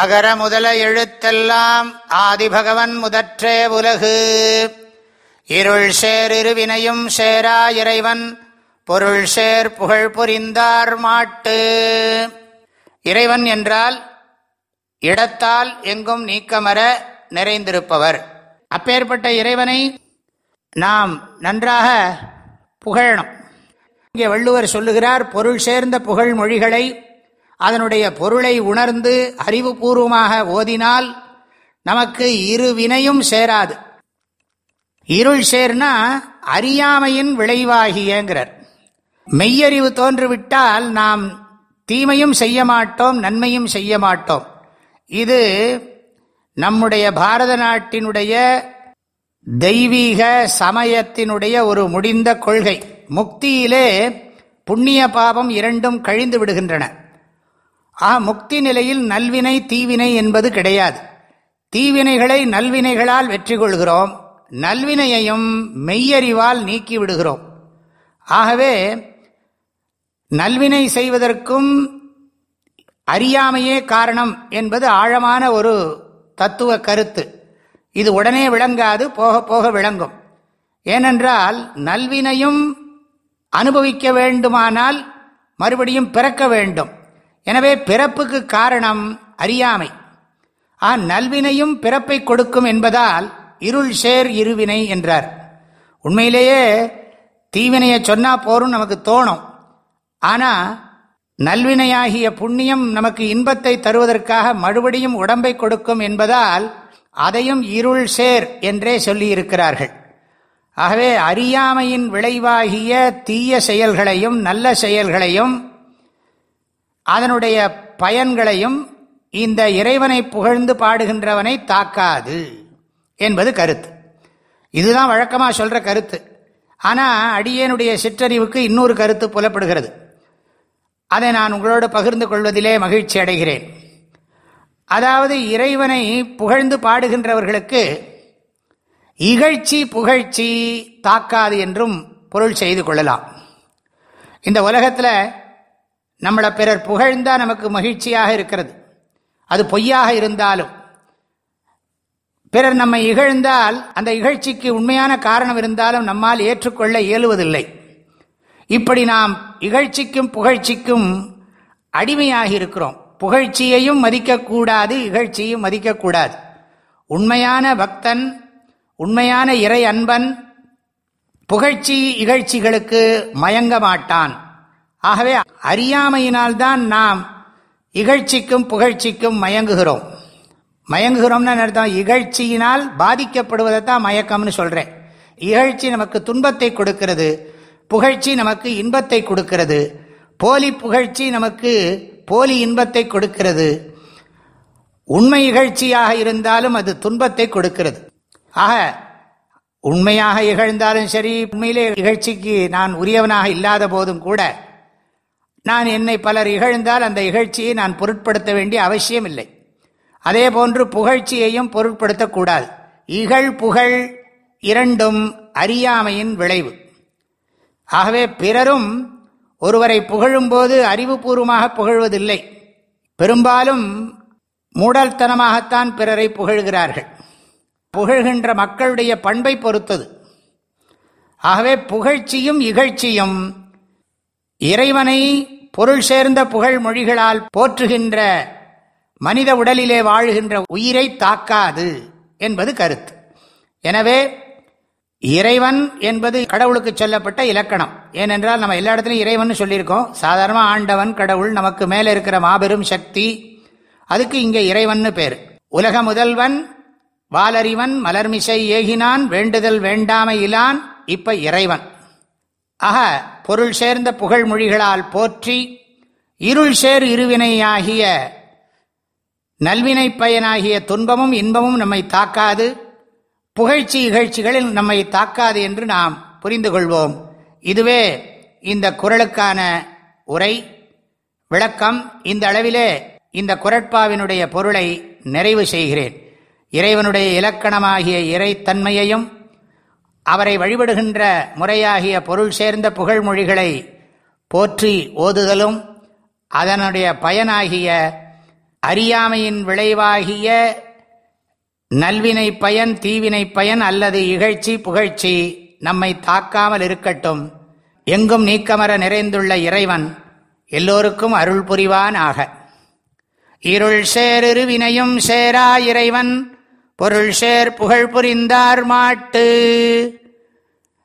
அகர முதல எழுத்தெல்லாம் ஆதிபகவன் முதற்றே உலகு. இருள் சேர் இருவினையும் சேரா இறைவன் பொருள் சேர் புகழ் புரிந்தார் மாட்டு. இறைவன் என்றால் இடத்தால் எங்கும் நீக்கமர நிறைந்திருப்பவர். அப்பேற்பட்ட இறைவனை நாம் நன்றாக புகழணும். இங்கே வள்ளுவர் சொல்லுகிறார் பொருள் சேர்ந்த புகழ் மொழிகளை அதனுடைய பொருளை உணர்ந்து அறிவுபூர்வமாக ஓதினால் நமக்கு இரு வினையும் சேராது. இருள் சேர்னா அறியாமையின் விளைவாகியங்கிறார். மெய்யறிவு தோன்றுவிட்டால் நாம் தீமையும் செய்ய மாட்டோம் நன்மையும் செய்ய மாட்டோம். இது நம்முடைய பாரத நாட்டினுடைய தெய்வீக சமயத்தினுடைய ஒரு முடிந்த கொள்கை. முக்தியிலே புண்ணிய பாபம் இரண்டும் கழிந்து விடுகின்றன. ஆ முக்தி நிலையில் நல்வினை தீவினை என்பது கிடையாது. தீவினைகளை நல்வினைகளால் வெற்றி கொள்கிறோம். நல்வினையையும் மெய்யறிவால் நீக்கி விடுகிறோம். ஆகவே நல்வினை செய்வதற்கும் அறியாமையே காரணம் என்பது ஆழமான ஒரு தத்துவ கருத்து. இது உடனே விளங்காது போக போக விளங்கும். ஏனென்றால் நல்வினையும் அனுபவிக்க வேண்டுமானால் மறுபடியும் பிறக்க வேண்டும். எனவே பிறப்புக்கு காரணம் அறியாமை. ஆ நல்வினையும் பிறப்பை கொடுக்கும் என்பதால் இருள் சேர் இருவினை என்றார். உண்மையிலேயே தீவினையை சொன்னா போரும் நமக்கு தோணும். ஆனால் நல்வினையாகிய புண்ணியம் நமக்கு இன்பத்தை தருவதற்காக மறுபடியும் உடம்பை கொடுக்கும் என்பதால் அதையும் இருள் சேர் என்றே சொல்லியிருக்கிறார்கள். ஆகவே அறியாமையின் விளைவாகிய தீய செயல்களையும் நல்ல செயல்களையும் அதனுடைய பயன்களையும் இந்த இறைவனை புகழ்ந்து பாடுகின்றவனை தாக்காது என்பது கருத்து. இதுதான் வழக்கமாக சொல்கிற கருத்து. ஆனால் அடியேனுடைய சிற்றறிவுக்கு இன்னொரு கருத்து புலப்படுகிறது. அதை நான் உங்களோடு பகிர்ந்து கொள்வதிலே மகிழ்ச்சி அடைகிறேன். அதாவது இறைவனை புகழ்ந்து பாடுகின்றவர்களுக்கு இகழ்ச்சி புகழ்ச்சி தாக்காது என்றும் பொருள் செய்து கொள்ளலாம். இந்த உலகத்தில் நம்மளை பிறர் புகழ்ந்தால் நமக்கு மகிழ்ச்சியாக இருக்கிறது. அது பொய்யாக இருந்தாலும் பிறர் நம்மை இகழ்ந்தால் அந்த இகழ்ச்சிக்கு உண்மையான காரணம் இருந்தாலும் நம்மால் ஏற்றுக்கொள்ள இயலுவதில்லை. இப்படி நாம் இகழ்ச்சிக்கும் புகழ்ச்சிக்கும் அடிமையாகி இருக்கிறோம். புகழ்ச்சியையும் மதிக்கக்கூடாது இகழ்ச்சியும் மதிக்கக்கூடாது. உண்மையான பக்தன் உண்மையான இறை அன்பன் புகழ்ச்சி இகழ்ச்சிகளுக்கு மயங்க மாட்டான். ஆகவே அறியாமையினால்தான் நாம் இகழ்ச்சிக்கும் புகழ்ச்சிக்கும் மயங்குகிறோம். மயங்குகிறோம்னு அர்த்தம்? இகழ்ச்சியினால் பாதிக்கப்படுவதை தான் மயக்கம்னு சொல்கிறேன் இகழ்ச்சி நமக்கு துன்பத்தை கொடுக்கிறது புகழ்ச்சி நமக்கு இன்பத்தை கொடுக்கிறது போலி புகழ்ச்சி நமக்கு போலி இன்பத்தை கொடுக்கிறது. உண்மை இகழ்ச்சியாக இருந்தாலும் அது துன்பத்தை கொடுக்கிறது. ஆக உண்மையாக இகழ்ந்தாலும் சரி உண்மையிலே இகழ்ச்சிக்கு நான் உரியவனாக இல்லாத போதும் கூட நான் என்னை பலர் இகழ்ந்தால் அந்த இகழ்ச்சியை நான் பொருட்படுத்த வேண்டிய அவசியம் இல்லை அதே போன்று புகழ்ச்சியையும் பொருட்படுத்தக்கூடாது இகழ் புகழ் இரண்டும் அறியாமையின் விளைவு. ஆகவே பிறரும் ஒருவரை புகழும்போது அறிவுபூர்வமாக புகழ்வதில்லை. பெரும்பாலும் மூடல்தனமாகத்தான் பிறரை புகழ்கிறார்கள். புகழ்கின்ற மக்களுடைய பண்பை பொறுத்தது. ஆகவே புகழ்ச்சியும் இகழ்ச்சியும் இறைவனை பொருள் சேர்ந்த புகழ் மொழிகளால் போற்றுகின்ற மனித உடலிலே வாழ்கின்ற உயிரை தாக்காது என்பது கருத்து. எனவே இறைவன் என்பது கடவுளுக்கு சொல்லப்பட்ட இலக்கணம். ஏனென்றால் நம்ம எல்லா இடத்துலையும் இறைவன் சொல்லியிருக்கோம். சாதாரண ஆண்டவன் கடவுள் நமக்கு மேலே இருக்கிற மாபெரும் சக்தி அதுக்கு இங்கே இறைவன் பேர். உலக முதல்வன் வாலறிவன் மலர்மிசை ஏகினான் வேண்டுதல் வேண்டாமை இலான் இப்ப இறைவன். ஆக பொருள் சேர்ந்த புகழ்மொழிகளால் போற்றி இருள் சேர் இருவினையாகிய நல்வினை பயனாகிய துன்பமும் இன்பமும் நம்மை தாக்காது புகழ்ச்சி இகழ்ச்சிகளில் நம்மை தாக்காது என்று நாம் புரிந்து கொள்வோம். இதுவே இந்த குரலுக்கான உரை. விளக்கம் இந்த அளவிலே இந்த குரட்பாவினுடைய பொருளை நிறைவு செய்கிறேன். இறைவனுடைய இலக்கணமாகிய இறைத்தன்மையையும் அவரை வழிபடுகின்ற முறையாகிய பொருள் சேர்ந்த புகழ்மொழிகளை போற்றி ஓதுதலும் அதனுடைய பயனாகிய அறியாமையின் விளைவாகிய நல்வினை பயன் தீவினை பயன் அல்லது இகழ்ச்சி புகழ்ச்சி நம்மை தாக்காமல் இருக்கட்டும். எங்கும் நீக்கமர நிறைந்துள்ள இறைவன் எல்லோருக்கும் அருள் புரிவான் ஆக இருள் சேரிரு வினையும் சேரா இறைவன் பொருள் சேர் புகழ் புரிந்தார் மாட்டு.